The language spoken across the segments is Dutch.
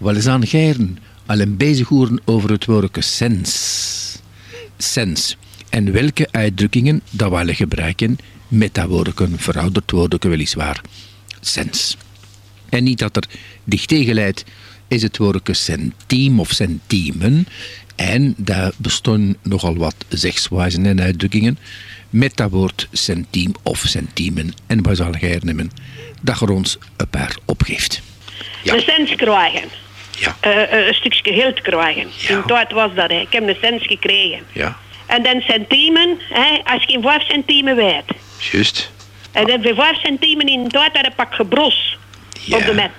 wel eens aan geiren, al een bezig horen over het woordje sens. Sens. En welke uitdrukkingen dat we gebruiken met dat woordje, verouderd woordje weliswaar. Sens. En niet dat er dicht tegen leidt, is het woordje centiem of centiemen. En daar bestaan nogal wat zegswijzen en uitdrukkingen met dat woord centiem of centiemen. En wat zal jij nemen dat je ons een paar opgeeft. Ja. Een cent krijgen. Ja. Uh, een stukje geld krijgen. Ja. In tijd was dat, hè. ik heb een cent gekregen. Ja, En dan centiemen, hè, als je geen 5 centiemen weet. juist. En dan voor 5 centiemen in tijd had ik pak gebros Ja. op de met.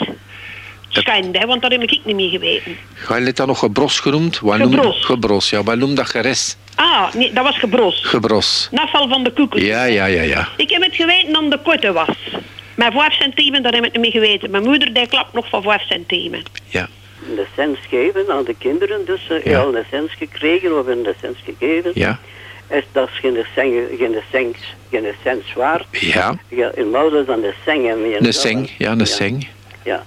Schijnt, hè, want dat heb ik niet meer geweten. Ga je het dan nog gebros genoemd? Wat noem- Gebros. Gebros, ja. Wat noem dat geres? Ah, nee, dat was gebros. Gebros. Nafval van de koeken. Ja, ja, ja, ja. Ik heb het geweten dan de korte was. Maar 5 centiemen, dat heb ik niet meer geweten. Mijn moeder die klapt nog van 5 centiemen. Ja, Een cent geven aan de kinderen, dus uh, Ja. ja. al een cent gekregen of een cent gegeven. ja, Is dat is geen cent, geen geen waard. ja. Ja, in Maus dan de seng. Een seng, ja, een seng. Ja.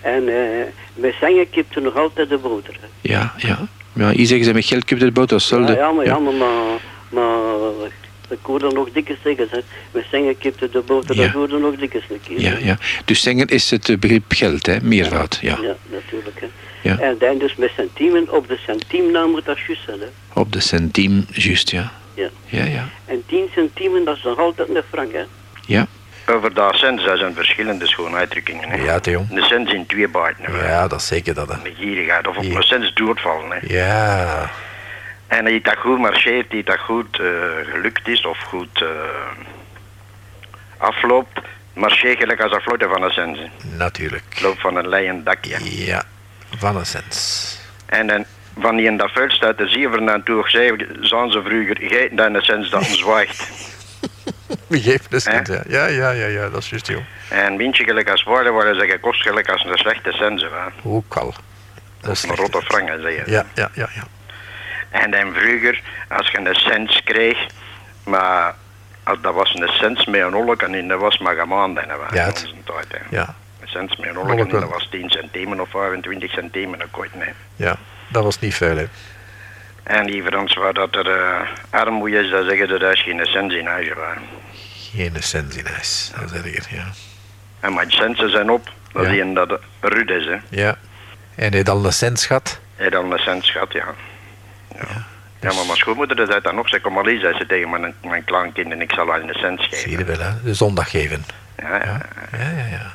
En eh met sengen kipt er nog altijd de boter. Ja, ja. Ja, hier zeggen ze met geld je de boter. Ja, ja, maar, ja. maar, maar, maar ik hoorde nog dikke zeggen. Hè. Met sengen kipt er de boter, Ja. dat hoorde nog dikke een keer. Ja, ja. Dus zingen is het eh, begrip geld, hè? Meervoud, ja. Ja, natuurlijk. Hè. Ja. En dan dus met centiemen, op de centiemnaam moet dat juist zijn. Hè. Op de centiem, juist, ja. Ja. Ja, ja. En 10 centiemen, dat is nog altijd een frank. Hè. Ja, Over dat cent, dat zijn verschillende schoon uitdrukkingen. Hè. Ja, Theo. Een cent in twee baarden. Ja, dat is zeker dat. Hè. Een gierigheid. Of op Ja. een cent doodvallen. Hè. Ja, En die dat goed marcheert, die dat goed eh, gelukt is of goed eh, afloopt, marcheert gelijk als een vlotte van een hè. natuurlijk. Loopt van een leien dakje. Ja, van een sens. En dan, van die in dat veld staat de zever naartoe, zei, zijn ze vroeger, gegeten dan een cent dat een zwaait. Wie geeft ja. Ja, ja, ja, ja, dat is juist, joh. En windje gelijk als waarde, waar ze gekost gelijk als een slechte hè. Ook al. Dat is een rotte frank, hè, zeg je. Ja, ja, ja, ja. En dan vroeger, als je een cent kreeg, maar als dat was een cent met een olken en dat was maar een maand. Ja, in het- tijd, hè. Ja, Een cent met een olken en dat was 10 centimen of 25 centimen, dat ja. Dat was niet veel, hè. En die Frans, waar dat er uh, armoede is, dan zeggen ze dat is geen cent in huis. waar. Geen cent in huis. Dat zeg ik, ja. En mijn centen zijn op, dat Ja. is dat ruud is. Hè. Ja. En hij dan een cent schat? Hij dan een cent schat, ja. Ja, ja maar mijn schoonmoeder die zei dan nog, ze kom maar eens, zei ze tegen mijn, mijn kleinkinderen, ik zal haar een cent Zie geven. je wel, hè. De zondag geven. Ja, ja. Ja, ja, ja. ja.